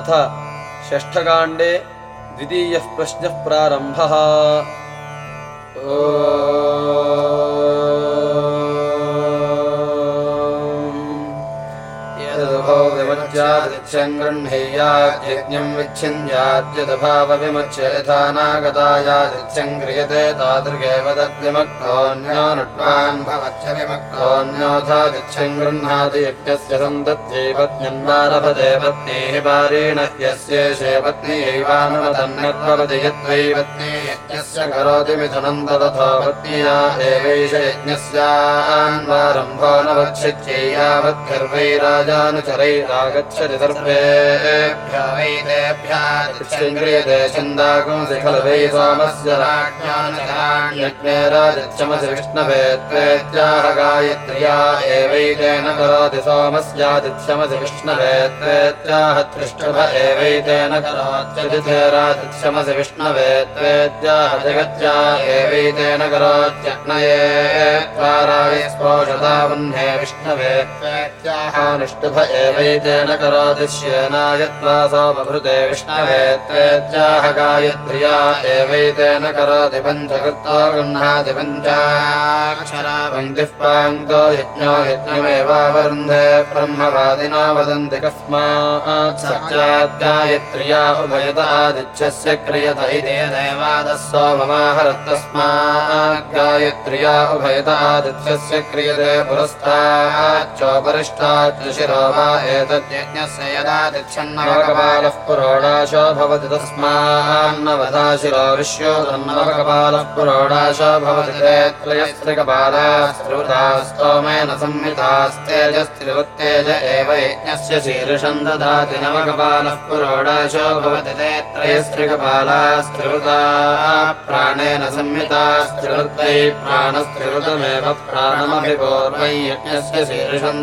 अथ षष्ठकाण्डे द्वितीयः प्रश्नः प्रारम्भः गृह्णेयाज्ञम् विच्छिन्याद्यदभावविमुच्य यथा नागतायादित्यम् क्रियते तादृगेव तद्विमक्तोऽन्यो नट्वान् भवत्य विमक्तोऽन्योथादित्यम् गृह्णाति यज्ञस्य सन्तत्यै पत्न्यन्वारभते पत्नीः पारेण यस्येषे पत्न्यैवानुमतन्यद्भवति यद्वै पत्नी यज्ञस्य करोति मिथुनम् तदथो पत्न्या एवैष यज्ञस्यान्वारम्भो न वक्षित्यै यावद्गर्वै राजानुचरैरागच्छति सर्वेभ्यो वैदेभ्यादित्यङ्क्रियते छन्दागुंसि खलु वै सोमस्य विष्णवे त्वेत्याह गायत्र्या एवैतेन करोति सोमस्यादित्यमसि विष्णवे त्वेत्याह त्रिष्टुभ एवैतेन विष्णवे त्वेत्याह जगत्या एवैतेन करोत्यग्नये स्पोषता वह्ने विष्णवे त्वेत्याह निष्टुभ एवैतेन करोति श्येनायत्वा सोमभृते विष्णवे त्वेत्याह गायत्र्या एवैतेन करोति पञ्चकृतो गृह्णाति पञ्चाक्षरा पङ्क्तिः पाङ्क्तो यज्ञो यज्ञमेवावरुन्धे ब्रह्मवादिनो वदन्ति कस्मात् सत्याद्गायत्र्या उभयत आदिच्छस्य क्रियत इति देवादः सोममाहरत्तस्मात् गायत्र्या उभयत आदित्यस्य क्रियते पुरस्ताच्चोपरिष्टाच्च शिरो वा एतद्यज्ञस्य यदादिच्छन्नवकपालः पुरोडाशो भवति तस्मान्नवधा शिरो विश्यो तन्नवकपालः पुरोडाशो भवति ते त्रयस्त्रिकपालास्त्रिवृता संहितास्तेजस्त्रिवृत्तेज एव यज्ञस्य शीर्षम् ददाति नवकपालः पुरोडाशो भवति ते त्रयस्त्रिकपालास्त्रिवृता। प्राणेन संहितास्त्रिवृत्तै प्राणस्त्रिवृतमेव प्राणमपि पूर्वै यज्ञस्य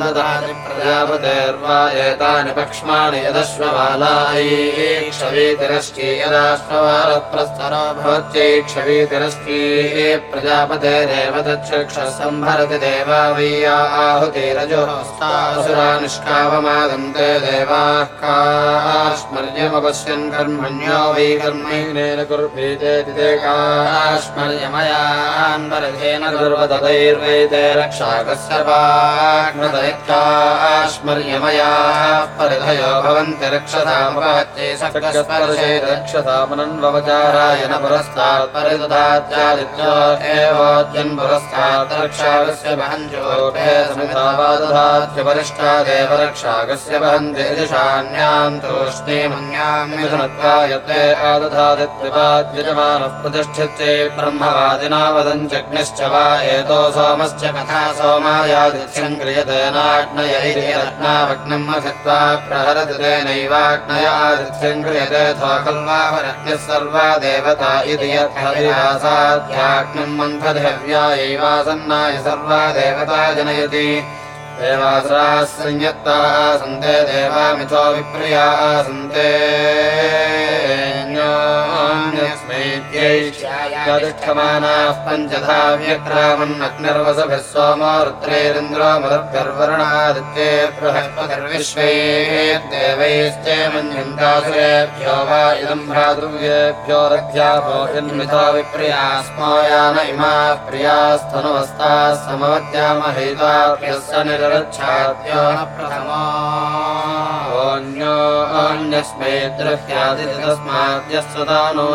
ददाति प्रजापतेर्वा एतानि पक्ष्माणि यदाश्वबालप्रस्तरो भवत्यै क्षवीतिरश्ची प्रजापतेरेव सम्भरति देवा वैया आहुतिरजोस्तासुरा निष्कावमादन्ते देवाः काश्मर्यमपश्यन् कर्मण्यो वै कर्मैनेन कुर्वीतेति काश्मर्यमयान्मरधेन दुर्वतदैर्वैते रक्षाकस्य पाश्मृतयत्काश्मर्यमया परिधयो भवन्ति रक्षसामुपहत्ये सकस्पर्शे पुरस्तात् परिदधात्यादित्यो एवाद्यन् पुरस्तात् रक्षाकस्य वहञ्चोटे समितावादधात्यपरिष्टादेव रक्षाकस्य वहन्ति दिशान्याम् मिथुनत्वायते आदधादित्रिपाद्यजमान आदधादित्रिपाद्यजमानः प्रतिष्ठित्यै ब्रह्मवादिना वदञ्चग्निश्च वा एतो सोमश्च कथा सोमायादित्यम् क्रियते नाग्नय इति रत्नावग्नम् मथित्वा प्रहरति तेनैवाग्नय आदित्यम् क्रियते थोकल्वाहरज्ञः सर्वा देवता इति यद्भविरासाध्याग्निम् मन्थदेव्यायैवासन्नाय सर्वा देवता जनयति। देवासुराः संयत्ताः सन्ते देवा मिथो विप्रियाः सन्ते ष्मानाः पञ्चधा व्यक्रामन्नग्निर्वसभिः सोमो रुद्रेरिन्द्रो मदभ्यर्वर्णादित्ये बृहस्पतिर्विश्वे देवैश्चे मन्यन्तासुरेभ्यो वा इदम् भ्रातृव्येभ्यो रथ्याभो यन्मिथो विप्रिया स्मोयान इमाः अन्यस्मै द्रह्यादिति तस्माद्यस्वदानो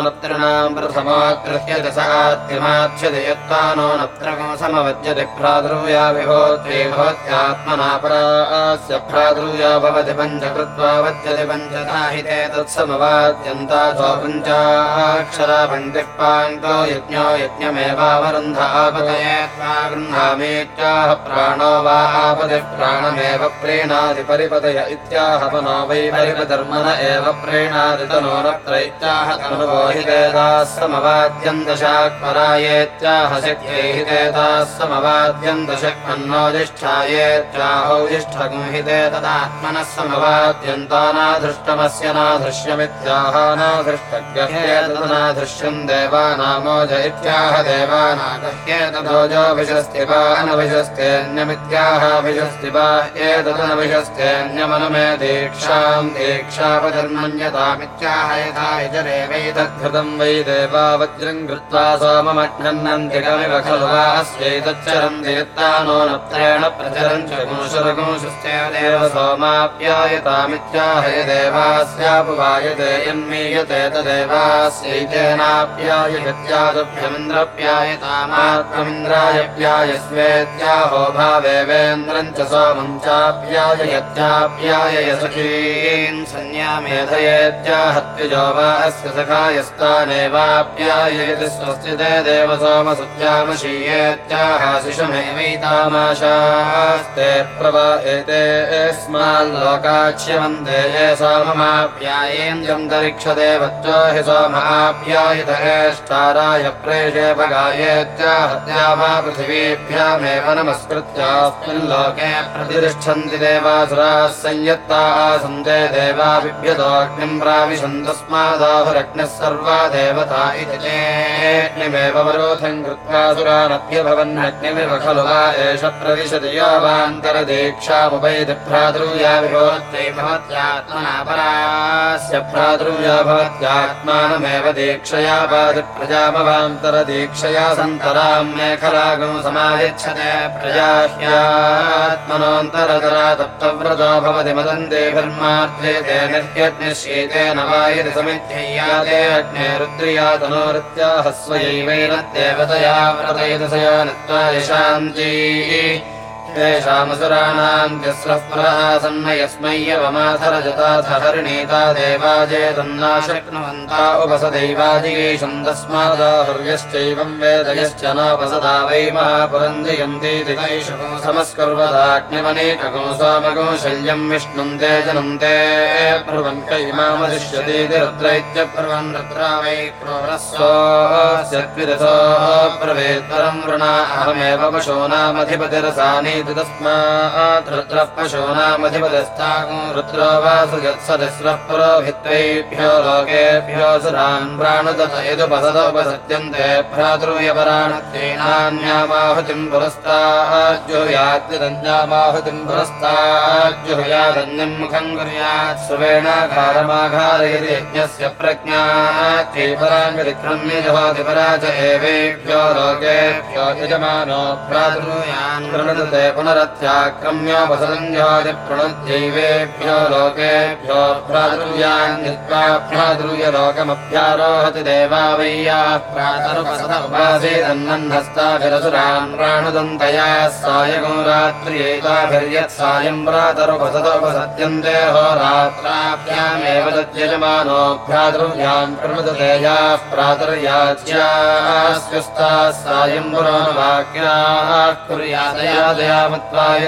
ऋषीणाम् प्रथमाकृह्यति स आत्तिमाच्छति यत्ता नो नत्रकं समवज्यति भ्रातृव्याभिहोत्रे भवत्यात्मनापरास्य भ्रातृव्या भवति पञ्च कृत्वा वद्यति पञ्चताहिते तत्समवाद्यन्ता च पञ्चाक्षरा पण्डिः पाङ्को यज्ञो यज्ञमेवावरुन्ध आपतये त्वा गृह्णामेत्याह प्राणो वा आपदि प्राणमेव प्रेणादि परिपतय इत्याह वनो वै परिपधर्मन एव प्रेणादितनोरत्रैत्याह तनुभो हि वेदा दशाक्परायेत्याह शक्ये हि देदाः समवाद्यम् दशक्मन्नो जिष्ठायेत्याहौ जिष्ठगुं हि ते तदात्मनः समवाद्यन्तानाधृष्टमस्य नाधृश्यमित्याह नाधृष्टग्यहेतनाधृश्यम् देवानामोज इत्याह देवानागह्येतदोजोभिषस्ति वा अनभिषस्तेऽन्यमित्याह भिषस्ति वा एतदनभिषस्तेऽन्यमनुमे दीक्षाम् दीक्षा देवापधर्मण्यतामित्याहयथा यजरेवैतद्धृतम् वै देवा वज्रम् कृत्वा सोममग्नन्ति कमिव खलु वा अस्यैतच्चरन्तीर्ता नो नत्रेण प्रचरन् च पुंशरगुंशस्येव सोमाप्यायतामित्याहय देवास्यापवायते यन्मीयते तदेवास्यैतेनाप्यायगत्यादुभ्यमिन्द्रप्यायतामात्ममिन्द्राय प्यायस्वेत्याहो भावेवेन्द्रम् च सोमम् चाप्यायगत्याप्याययसखीन् संज्ञा मेधयेत्याहत्युजो वा अस्य सखायस्ताने सखायस्तानेवाप्याययति स्वस्य ते देव सोमसुत्यामशीयेत्याहाशिषमेवैतामाशास्ते प्रवा एते स्माल्लोकाक्ष्यवन्दे ये सोममाप्यायेन्द्रन्तरिक्षदेवत्यो हि प्रेषे भगायेत्याहत्या वा पृथिवीभ्यामेव नमस्कृत्यास्मिन् लोके प्रतिष्ठन्ति देवासुराः संयत्ता आसन्ते देवा बिभ्यतोऽग्निम् प्राविशन् तस्मादाहुरग्निः सर्वा देवता इति तेऽग्निमेव वरोधम् कृत्वा सुरानभ्यभवन्नग्निमिव खलु वा एष प्रविशति यावान्तरदीक्षामुपैति भ्रातृया विभवत्यै भवत्यात्मना परास्य भ्रातृया भवत्यात्मानमेव दीक्षया पाति प्रजामवान्तरदीक्षया सन्तराम् मेखलागम् समायच्छते प्रजा ह्यात्मनोऽन्तरतरा तप्तव्रतो भवति मदन्ते धर्मार्थे तेन ह्यग्निशीतेन वा यदि समित्यय्याते अग्ने रुद्रिया तनोरित्या हस्वयैवेन देवतया व्रतयदसया नत्वा यशान्ती तिस्रः पुरासन्न यस्मै यवमाथरजताथ हरिणीता देवाजेतन्ना शक्नुवन्ता उपसदैवाजिगीषम् तस्मादाहुर्यश्चैवम् वेदयश्च नोपसदा वै महापुरन्दयन्तीति तैषुको समस्कुर्वदाग्निमनेकगो सोमगो शल्यम् विष्णुम् ते जनम् ते ब्रुवन् कैमामदिश्यतीति रुद्र इत्यब्रुवन् रुद्रा वै क्रोरस्वोऽस्यद्विरथो ब्रवेत्तरम् वृणा अहमेव पशूनामधिपतिरसानीति तस्मात् रुद्रः पशूनामधिपतिस्तागो रुद्रो वासु यत्सदस्रः पुरोभित्वैभ्यो लोकेभ्यो सुरान् प्राणुदत यदुपसदोपसत्यन्ते भ्रातृयपराणत्येनान्यामाहुतिम् पुरस्ताज्जुहुयाद्यदन्यामाहुतिम् पुरस्ताज्जुहुयादन्यम् मुखम् कुर्यात् सुवेणाघारमाघारयति यज्ञस्य प्रज्ञात्यैपराङ्गतिक्रम्यजहोति परा च एवेभ्यो लोकेभ्यो यजमानो भ्रातृयान् प्रणुदते पुनरत्याक्रम्योपसदञ्जहोति प्रणुद्यैवेभ्यो लोकेभ्यो भ्रातृयलोकमभ्यारोहति देवा वैयाः प्रातरुपसद उपासीदन्नन्हस्ताभिरसुरान् प्राणुदन्तया सायगो रात्र्यैताभिर्यत्सायम् प्रातरुपसदोपसत्यन्ते होरात्राभ्यामेव तद्यजमानो भ्रातृव्यान् प्रमुदते याः प्रातर्याज्यास्युस्ताः सायम् पुराणवाक्याः कुर्यादयादयामत्वाय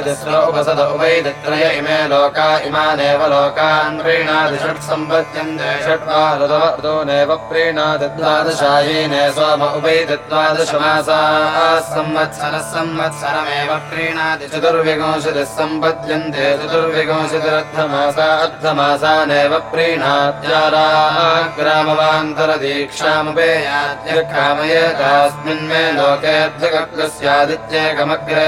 तिस्र उपसद उभैदित्रय इमे लोका इमानेव लोकान् प्रीणादि षट् सम्पद्यन्ते षट्वा ऋतो नैव प्रीणादि द्वादशायीने उभैदिद्वादशमासाः संवत्सरः संवत्सरमेव प्रीणादि चतुर्विंशतिः सम्पद्यन्ते चतुर्विंशतिरर्धमासा अर्धमासानेव प्रीणात्याराः ग्रामवान्तरदीक्षामुपेयाद्य कामयेतास्मिन्मे लोकेऽध्यगस्यादित्येकमग्रे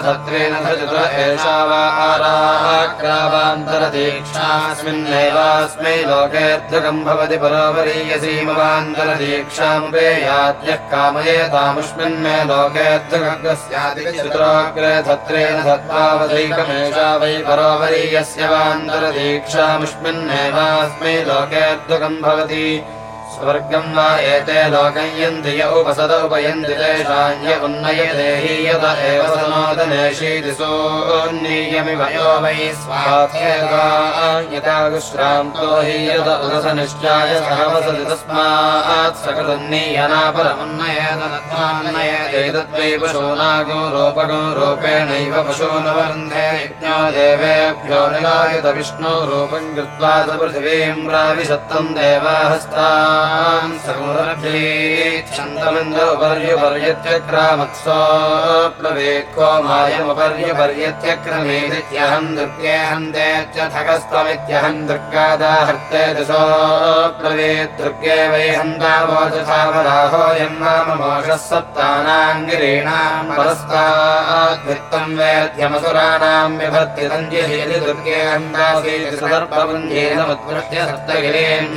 धत्वावधत्वेन धचतुर एषा वा आराः ग्रावान्तरदीक्षास्मिन्नेवास्मै लोकेऽध्यगम् भवति परोपरीयसीमवान्तरदीक्षामुपेयाद्यः कामयेतामुष्मिन्मे लोकेऽध्यगस्यादिचतुराग्रे धत्रेण धत्वावधैकमेषा वै परोपरीयस्य वान्तरदीक्षामुष्मिन्नेवास्मै लोकेऽध्यगम् भवति स्वर्गम् वा एते लोकयन्ति य उपसद उन्नय देहि यत एव यो वै विश्रान्तो हि यत पशूनागो रूपगो रूपेणैव पशूनवरुन्धे यज्ञो देवेभ्यो निलायत विष्णो रूपम् कृत्वा स पृथिवीम् प्राविशत्तम् देवाहस्ता ताम् सर्वभ्येच्छन्दमन्दोपर्युपर्यत्यक्रामत्सो प्लवेत्को मायमुपर्युपर्यत्यक्रमेदित्यहम् दुर्गादाहर्ते दशो दुर्गे वैहन्दावो तथावराहोऽयम् माममोषः सप्तानाङ्गिरीणाम् परस्ताद्वित्तम् वेद्यमसुराणाम् विभर्ति सञ्जयेति दुर्गे हन्दासीति सदर्पपुञ्जेन मत्पृत्य सप्तगिरेम्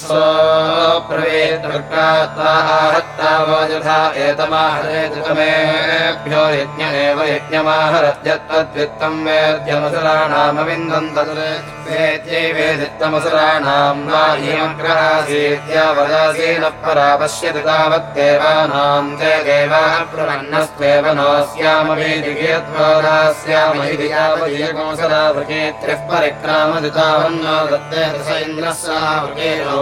स्वप्रवेदुर्गात्वाहत्तावोजथा एतमाहरेतमेभ्यो यज्ञ एव यज्ञमाहरत्यत्तद्वित्तम् वेद्यमसुराणामविन्दम् तद् वेद्यै वेदित्तमसुराणाम् वा इयमग्रहासीत्यावदासीनः परा पश्यति तावद्देवानाम् ते देवाः यावदीयकोसलावृकेत्रिः परिक्रामदितावन्नो दत्ते रस इन्द्रः सावृके लोकम्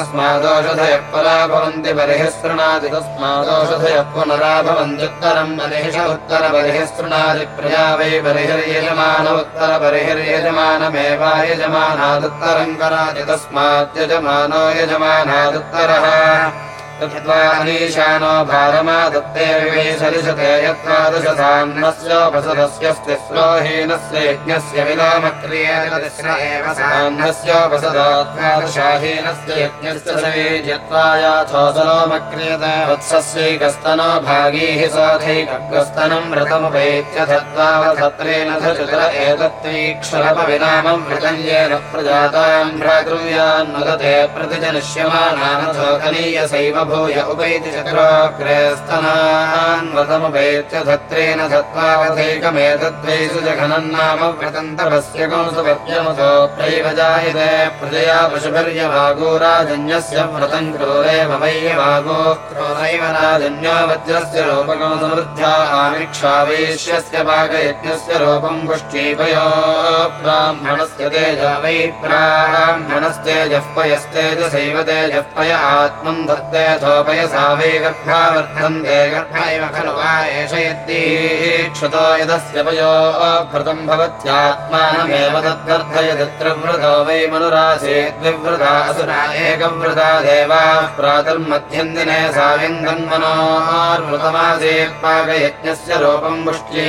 तस्मादोषधयः परा भवन्ति बर्हिस्तृणादि तस्मादोषधयः पुनरा भवन्त्युत्तरम् बर्हिष उत्तरबर्हिस्तृणादि प्रजा वै बर्हिर्यजमान उत्तरबर्हिर्यजमानमेवा यजमानादुत्तरम् कराति तस्माद्यजमानो यजमानादुत्तरः भारमादत्ते यज्ञस्य विलोमक्रियेण एव सान्नस्योपसदात्मादशाहीनस्य यज्ञस्य सवेज्यत्वायाथोसलोमक्रियते वत्सस्यैकस्तनो भागी धचुतर एतत्त्वीक्षरपविनामम् व्रतम् येन प्रजाताम् भ्रातृव्यान्नुदते प्रतिजनिष्यमानानथोकनीयसैव भूय उपैति व्रतमुपैत्य धत्रेण धत्वावधैकमेतद्वैषु जघनम् नाम व्रतन्तभस्य कंसुपत्यमुतो प्रैव जायते प्रजया पशुभिर्यभागो राजन्यस्य व्रतम् क्रोरेव वैयभागो क्रोरैव राजन्यो वज्रस्य रूपकं समृद्ध्या आमिक्षावेश्यस्य पाकयज्ञस्य रूपम् पुष्टीपयो ब्राह्मणस्य तेज वै ब्राह्मणस्तेजः पयस्तेजसैव तेजः पय आत्मम् धत्ते थोपयसा वै गर्भावर्धन्ते गर्भ इव खलु वा एष यद्दीक्षुतो यदस्य पयो भृतम् भवत्यात्मानमेव त्रिवृतो वै मनुरासीत् द्विवृता असुरा एकवृता देवाः प्रातर्मध्यन्दिने साविन्दन्मनोर्वृतमासीत् पाकयज्ञस्य रूपम् पुष्ट्ये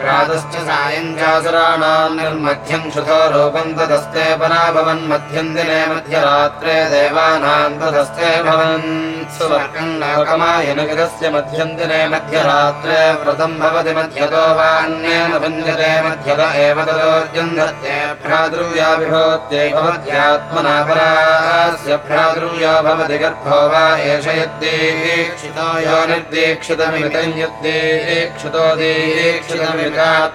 प्रातश्च सायम् चासुराणाम् निर्मध्यम् श्रुतो रूपम् तदस्ते परा भवन् मध्यन्दिने मध्यरात्रे देवानाम् तदस्ते भवन् सुवर्गम् लोकमायनगिरस्य मध्यन्दिने मध्यरात्रे व्रतम् भवति मध्यतो वान्येन भञ्जते मध्यत एव तदोर्जन्धत्ये भ्रातृव्या विभवत्यै भवत्यात्मना परास्य भ्रातृव्यो भवति गर्भो वा एष यद्दीक्षितो यो निर्दीक्षितमितम् यद्दीक्षितो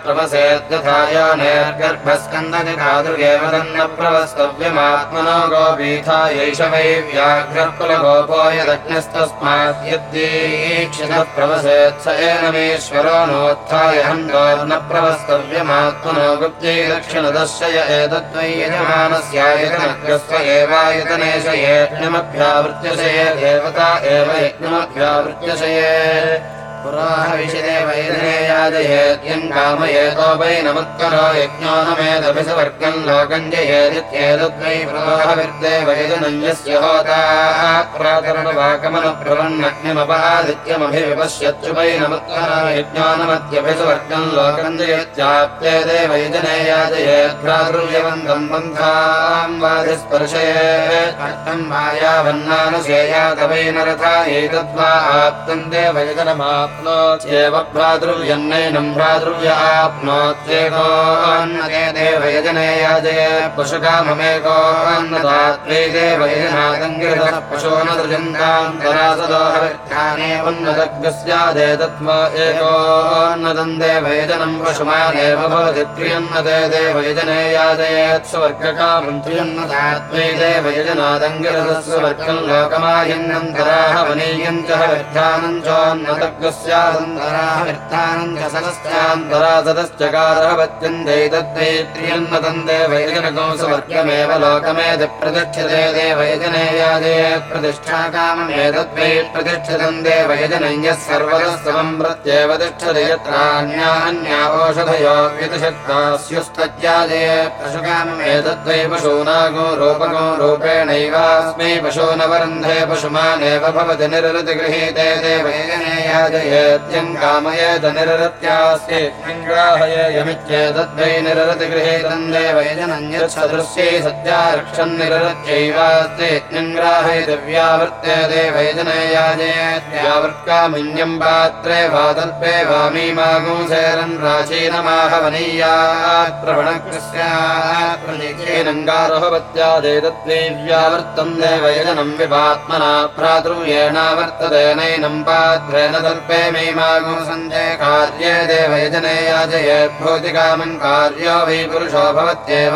प्रवसेद्यथा यो निर्गर्भस्कन्दति धातृगेव तन्न प्रवस्तव्यमात्मनो गोपीथा एष वै व्याघ्रकुलगोपो यदग्नस्तस्मात् यद्दीक्षितः प्रवसेत् स एनमेश्वरो नोत्थाय हन्तो न प्रवस्तव्यमात्मनो गुप्त्यै दक्षिणदर्शय एतद्वै यजमानस्यायतनग्रस्व एवायतनेश यज्ञमभ्यावृत्यशये देवता एव यज्ञमभ्यावृत्यशये पुराहविषदे वैदने याजयेत्यम् कामयेतो वै नमुत्तरो यज्ञो न मेदभिसवर्गम् लोकम् जयत्याप्ते दे वैदने याजयेद्भ्रातृव्यवन्दम् बन्धाम् वाधिस्पर्शयेत् कर्तम् मायावन्नानुशेयात वै नरथा एतद्वा आप्तम् दे वैदनमाप् आप्नोत्येव भ्रातृव्यन्नैनम् भ्रातृव्य आप्नोत्येकोन्नते देवयजने याजय पशुकाममेकोन्नतात्वै देवयजनादङ्गिरतः पशो न सृजन्तान्तरासदोहवित्थानेवन्नतज्ञस्यादेतत्म एकोन्नतम् देवयजनम् पशुमानेव भवति प्रियन्नते देवयजने याजयेत् वनीयम् च हवित्थानम् चोन्नतज्ञस्यादन्तराः वित्थानम् च सदस्यान्तरा सदश्चकारः पत्यन्ते तद्वै प्रियन्नतम् देवयजनकौ स्वर्गमेव लोकमेति प्रतिष्ठते देवयजने यादे प्रतिष्ठाकाममेतद्वै प्रतिष्ठितम् देवयजनम् यः सर्वतः समम् प्रत्येव तिष्ठति यत्रान्या अन्या ओषधयो व्यतिशक्ता स्युस्तत्यादे पशुकाममेतद्वै पशूनागो रूपगो रूपेणैवास्मै पशो न वरन्धे पशुमानेव भवति निरृतिगृहीते देवयजने यज्ञम् कामयेत निररत्यास्ति ग्राहयेयमित्येतद्वै निररति गृहीतम् देवैजनन्यत्सदृश्ये सत्या रक्षन् निररत्यैवास्तेऽज्ञम् ग्राहयति याजयेत्यावृत्कामिन्यम् पात्रे वातल्पे वामीमागुंसेरन् पात्रेण दर्पे मीमागुं सन्ते कार्ये देवयजने याजयेद्भूतिकामम् कार्यो वै पुरुषो भवत्येव।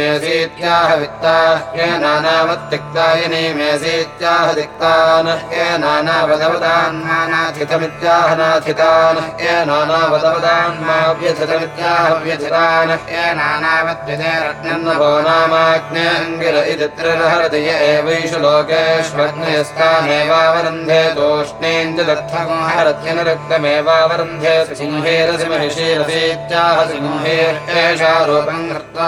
वित्तायिनी मेऽसीत्याह वित्ताह्ये नानावत्तिक्तायिनी मेऽसीत्याह दिक्तान् ये नानावदवदान् नानाथितमित्याह नाथितान् ये नानावदवदान् मा व्यथितमित्याह व्यथितान् ये नानावद्विते रत्नन्नभो नामाग्ने अङ्गिर इति त्रिरहरति य एवैषु लोकेष्वग्नयस्तानेवावरन्धे तूष्णीम् च दर्थगोहरत्यनुरक्तमेवावरन्धे सिंहेरसि महिषीरसीत्याह सिंहेर्येषा रूपम् कृत्वा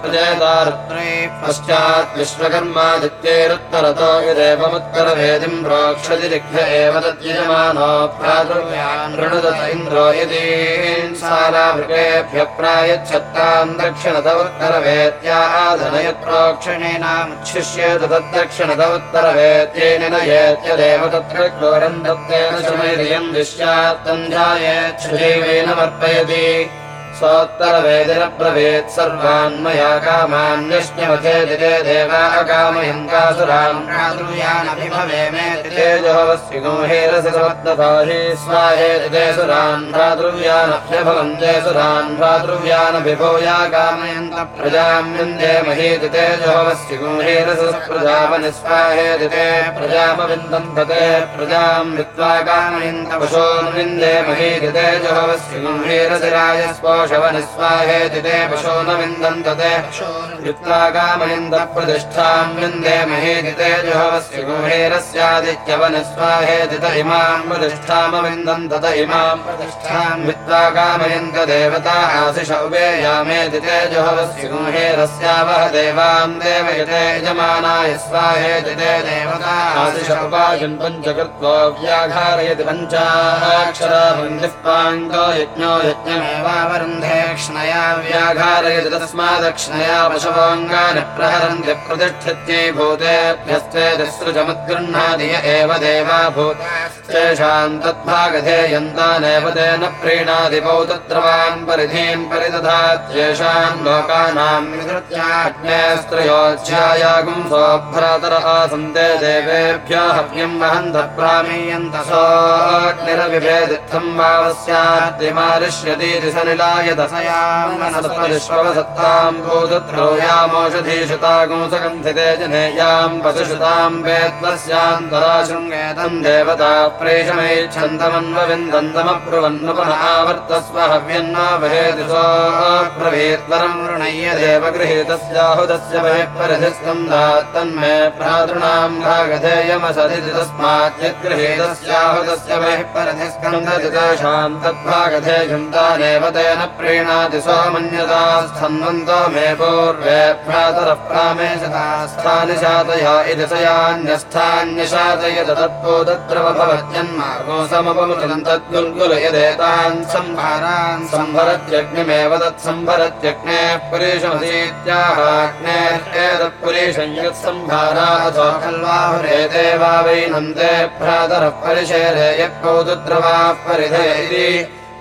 प्रजेतारुत्रे पश्चात् विश्वकर्मादित्यैरुत्तरतो यदेवमुत्तरवेदिम् प्रोक्षति दिग्भ एव तद्यजमानो भ्रातृव्यान् ऋणुदत इन्द्रो यदीन् साराभृगेभ्यः प्रायच्छत्ताम् दक्षिणत उत्तरवेत्या आधनयत् प्रोक्षणेनामुच्छिष्येत तद्दक्षिणत उत्तरवेत्येन नयेत्यदेव तत्र क्लोरम् दत्तेन शमैर्यम् दिश्यात्तम् ध्यायेच्छुदैवेन मर्पयति सोत्तरवेदिरब्रवीत् सर्वान् मया कामान्यश्न्यवथे दिते देवा अकामयम् कासुरान् भ्रातृव्यानभिभवे मे तेजोवस्य गुंहेरसि समत्तताहि स्वाहेति सुरान्। भ्रातृव्यानभ्यभवन्ते सुरान्। भ्रातृव्यानभिभूया कामयन्त प्रजाम् विन्दे महीति तेजोवस्य गुंहेरसि प्रजापनिस्वाहेति ते प्रजामविन्दम् तते प्रजाम् विद्वा कामयन्त पशून् विन्दे महीति तेजोवस्य गुंहेरसि राजस्पोष शवनिस्वाहेति ते पशो न विन्दम् तते युक्तागामयन्द प्रतिष्ठाम् विन्दे महेति ते जुहवस्य गुहेरस्यादित्यवनिस्वाहेति त इमाम् प्रतिष्ठामविन्दम् तत इमाम् प्रतिष्ठाम् विद्वागामयन्त देवता आशिष उपेयामेति ते जुहवस्य गुहेरस्यावह देवाम् देवयते यजमानाय स्वाहेति ते देवता आशिष उपायन् पञ्चकृत्वा व्याघारयति पञ्चाक्षरा पञ्चः पाण्डो यज्ञो यज्ञमेवावरुन्धे दक्षिणया व्याघारयति तस्मादक्षिणया पशवोऽङ्गानि प्रहरन्ति प्रतिष्ठित्यै भूतेभ्यस्ते तिसृजमुद्गृह्णादिय एव देवा भूतेषाम् तद्भागधेयन्तानेव तेन प्रीणादिपौ तत्रवान् परिधीम् परिदधात्येषाम् लोकानाम् विधृत्याग्नेस्त्रयोध्यायागुम् सोऽभ्रातर आसन्ते देवेभ्यो हव्यम् वहन्त प्रामेयन्तसोऽग्निरविभेदित्थम् भूतत्रोयामोषधीषुतागुंसगन्धिते जनेयाम् पशुषुताम् वेत्वस्यान्तराशृङ्गेतम् देवता हव्यन्न वहेति सोऽब्रवीत्वरम् वृणय्य देव गृहीतस्याहुदस्य वहे परिधिस्कन्धात्तन्मे भ्रातॄणाम् भागधेयमसदिति तस्मात् यद्गृहीतस्याहुदस्य वहे परिधिस्कन्धति तेषाम् तद्भागधेयम् तानेव तेन प्रीणाति सोमन्यता स्थन्वन्तो मे पूर्वे भ्रातरः प्रामेशतास्थानि शातया इति स यान्यस्थान्यशातयत तत्पूतद्रव भवत्यन्मार्गो समपमुचलम् तद्गुल्गुल यदेतान् सम्भारान् सम्भरत्यग्निमेव पुरीशमतीत्याहाग्नेर्येतत्पुरीशं यत्सम्भारा अथो खल्वाहुरेते वा वैनन्ते भ्रातरः परिशेरे यः कौतुद्रवाः परिधे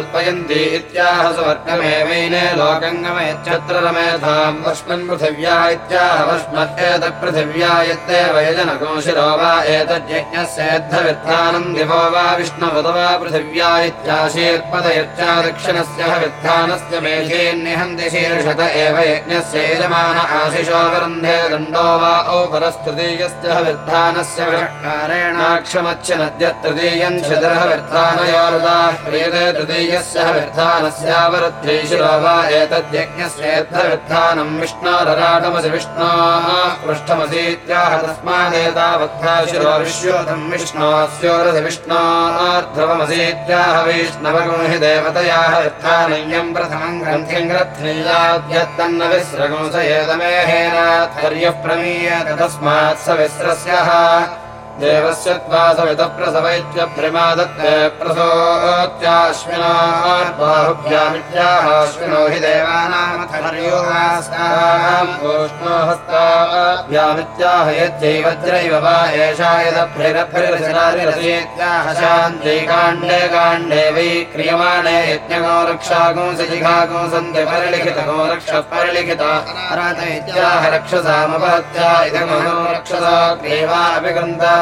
कल्पयन्ति इत्याह स्वर्गमेवैने लोकङ्गमेत्यत्र रमेधाम् वस्मन् पृथिव्या इत्याह वस्मत्येतपृथिव्या यत्तेव यजनको शिरो वा एतद्यज्ञस्येद्धवित्थानम् दिवो वा विष्णुवत वा पृथिव्या इत्याशीर्पदयच्चा दक्षिणस्य वित्थानस्य मेघेन्निहन्ति शीर्षत एव यज्ञस्य यजमान आशिषो वरुन्धे दण्डो वा औपरस्तृतीयस्य वित्थानस्य विरक्कारेणाक्षमच्च नद्य तृतीयम् छिद्रः वित्थानयोरुदा प्रियते शिरो वा एतद्यज्ञस्येद्धवित्थानम् विष्णोरराटमसि विष्णोः विष्णोर्ध्रुवमसीत्याह वैष्णवगुं हि देवतयाः वित्थानय्यम् प्रथमम् ग्रन्थिम् ग्रथ्नीयाद्यत्तन्न विस्रगुंस एतमेहेनात्पर्यः प्रमीयत तस्मात् स विस्रस्यः देवस्य त्वा सवितप्रसवैत्यभ्रिमादत्ते प्रसोत्याश्विनो बाहुभ्यामित्याहाश्विनो हि देवानामथर्योहास्ताम् यच्चैवज्रैव वा एषा यदभ्रिरभ्रिरचनारिरसेत्याह शान्त्यैकाण्डे काण्डे वै क्रियमाणे यज्ञगो रक्षागुंसजिघागो सन्ति परिलिखितगो रक्षः परिलिखिता रत इत्याह रक्षसामपहत्या इदमो रक्षसा ग्रीवा अपि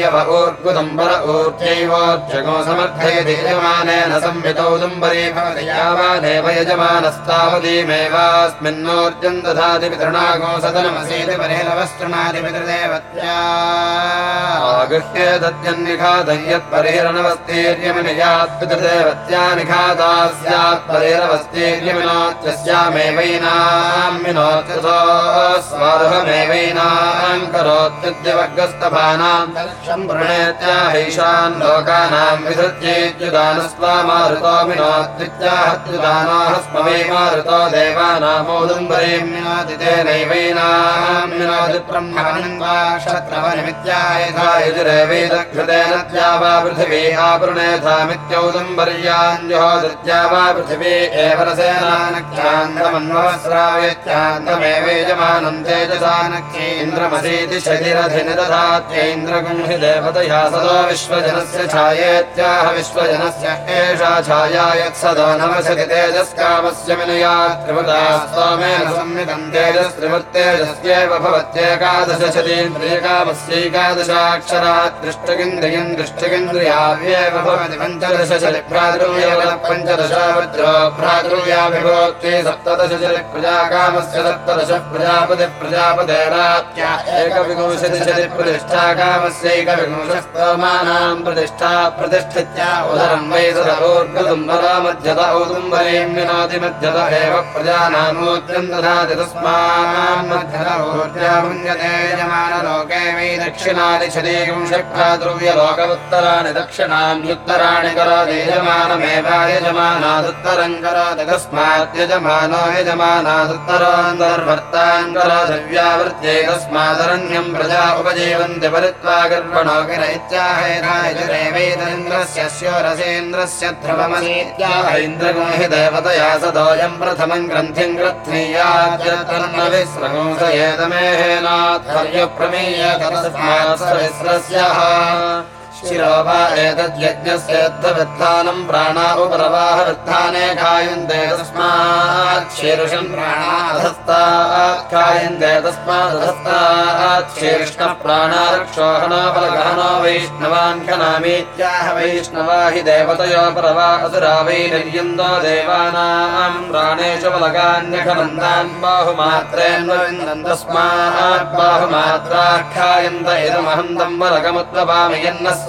शान्त्यैवमतीरवनयज्ञोर्वय्यव ऊर्गुदम्बर ऊर्जैवोर्जगो समर्थयति यजमानेन यजमानस्तावतीमेवास्मिन्नोर्जम् दधाति पितृणागो सदनमसीति परिहरवस्तृणाति पितृदेवत्या आगृह्ये पितृदेवत्या स्वारुहमेवैनाम् सम्प्रणेत्याहैषान् लोकानाम् विधृत्येत्युदानस्त्वामारुतो मिनोद्वित्याहत्युदानाहस्म वै मारुतो देवानामोदुम्बरीम् मिनोति तेनैवैनाम् मिनोति ब्रह्मणित्यायजुरेवेदघृतेन द्या वा पृथिवी आपृणेथामित्यौदुम्बर्याञ्जहोदृत्या वा पृथिवी एव रसेनानक्ष्यान्तमन्वस्रावेत्यान्तमेवेजमानम् तेजसानक्षी इन्द्रमसीति शतिरधिनिदधात्यैन्द्रगुंहि देवतया सदो विश्वजनस्य छायेत्याह विश्वजनस्य एषा छाया यत्सदो नमसति तेजस्कामस्य विनया त्रिवृता सोमेन संविदम् तेजस्त्रिवृत्तेजस्येव भवत्येकादश शतीन्द्रियकामस्यैकादशाक्षरा दृष्टगिन्द्रियम् दृष्टगिन्द्रियाव्येव भवति पञ्चदश शति भ्रातृव्यवल पञ्चदशा वज्रो भ्रातृव्याभिभोक्ति सप्तदश शति प्रजाकामस्य सप्तदश प्रजापति प्रजापतेरात्या एकविंशति शति प्रतिष्ठा प्रतिष्ठित्या उदरम् वै सदोर्गदुम्बर मध्यत औदुम्बरीम् विनोति मध्यत एव भुञ्जते यजमानलोके वै दक्षिणान्युत्तराणि करोति यजमानमेव यजमानादुत्तरम् करोति तस्मात् यजमानो यजमानादुत्तरोऽन्तर्भर्तान् करोति व्यावृत्यै तस्मादरण्यम् प्रजा उपजीवन्ति परित्वा गर्भणो किर इत्याहेन्द्रस्य स्योरसेन्द्रस्य ध्रुवमनीत्याह इन्द्रगुंहि देवतया सदोऽयम् प्रथमम् ग्रन्थिम् सविस्रस्यः शिरो वा एतद्यज्ञस्येद्धवित्थानम् प्राणा उपरवाहवित्थाने खायन्ते तस्मात् शीर्षम् प्राणाधस्तात् खायन्ते तस्मादधस्तात् शीर्ष्णः प्राणारक्षोहणोपलगहनो वैष्णवान् खनामीत्याह वैष्णवा हि देवतयो वै निर्यन्दो देवानाम् प्राणेषु बाहुमात्रेऽन्वविन्दन् तस्मात् बाहुमात्राख्यायन्त इदमहन्तम् बलगमुत्पपामि यन्नः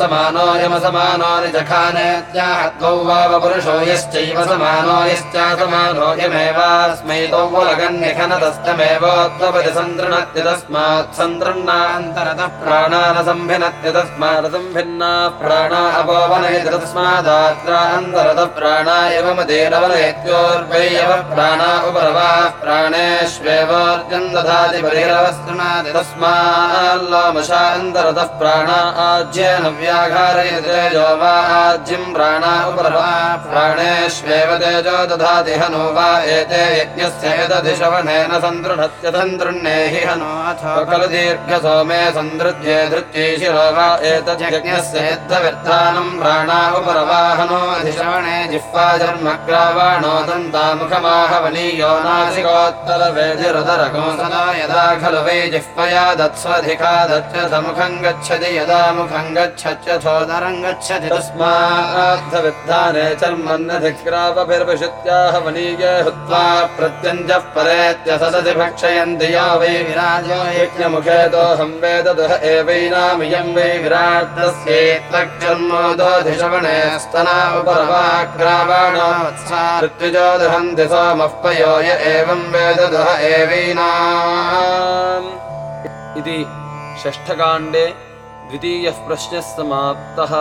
निजखानेत्याहद्वौ वावपुरुषो यश्चैव समानो यश्चासमानो यमेवास्मै तौ लगन्निखनतस्तमेवोत्तपति सन्दृणत्य तस्मात् सन्दृह्णान्तरतः प्राणानसम्भिनत्य तस्मादसम्भिन्ना प्राणा अपोवनयति तस्मादात्रान्तरतः प्राणा एवमदेरवनयत्योर्वैयवः प्राणा उपरवाः प्राणेष्वेवोर्जम् दधाति बहिरवस्तुनाति तस्माल्लोमशान्तरतः प्राणा आज्येन व्याघारयति तेजो वा आज्यम् प्राणा उपरवा प्राणेष्वेव तेजो दधाति हनो वा एते यज्ञस्य यदधिशवनेन सन्दृढत्य सन्दृह्णे हि हनोऽथ खलु दीर्घसोमे सन्दृध्ये धृत्यै शिरो वा एतद्यज्ञस्य यद्धविर्धानम् प्राणा उपरवाहनो अधिशवणे जिह्वाजन्मग्रावाणो दन्तामुखमाहवनीयो नासिकोत्तरवेदिरुदरको सदा यदा खलु वै जिह्वया दत्स्वधिका दच्चमुखम् गच्छति यदा मुखम् गच्छत्यथोदरम् गच्छति तस्माद्धविद्धाने चर्मन्नधिक्रापभिर्विशुत्याह वनीये हुत्वा प्रत्यञ्जः परेत्यसदति भक्षयन्ति यो वै विराजो यज्ञमुखेतोऽहं वेददुह एवैनामियं वै विराट्तस्येत्तक्षन्मोदोधिशवणे स्तना उपरवाग्रावाणो ऋत्विजो दुहन्ति सोमः पयो य एवं वेददुह एवैनाम्। इति षष्ठकाण्डे द्वितीयः प्रश्नः समाप्तः